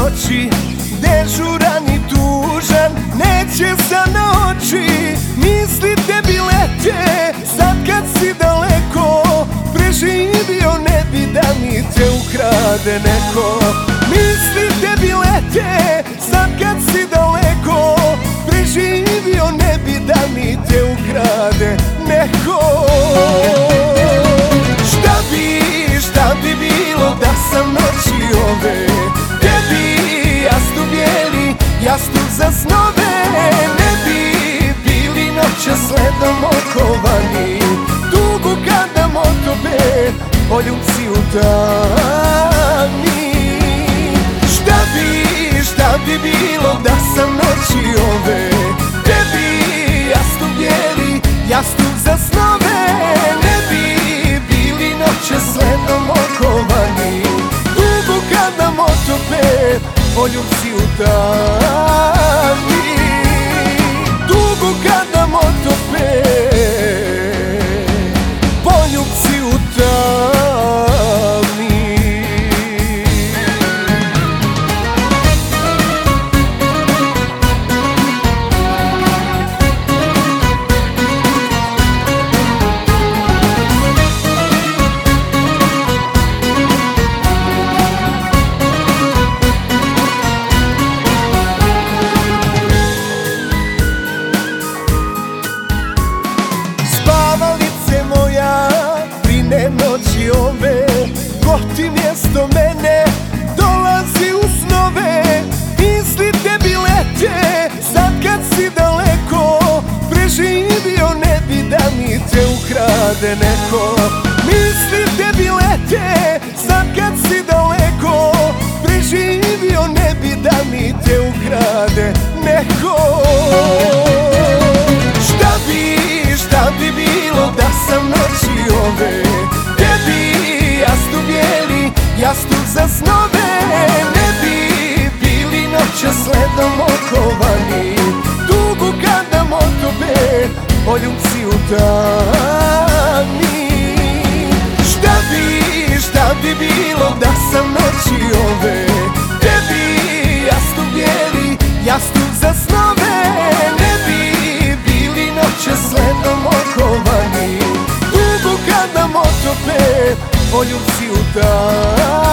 noći. Dežuran i tužan Neće za noći. Misli tebi lete Sad kad si daleko. Preživio ne bi da mi te ukrade neko. Misli tebi lete Sad kad si daleko. Preživio ne bi da mi te ukrade neko. Dani. Šta bi, šta bi bilo da sam noći ove? Tebi jastu bijeli, jastu za snove? Ne bi bili noće sledom okovani. Dugo kada motobe poljubci u dani Ko ti mjesto mene dolazi u snove. Misli tebi lete, sad kad si daleko Preživio ne bi da mi te ukrade neko. Misli tebi lete, sad kad si daleko Preživio ne bi da mi te ukrade neko za snove Ne bi bili noće sledom okovani. Dugo kada motobe poljubci u dani Šta bi, šta bi bilo da sam noći ove? Tebi jastu bijeli, jastu za snove. Ne bi bili noće sledom okovani. Dugo kada motope poljubci u dani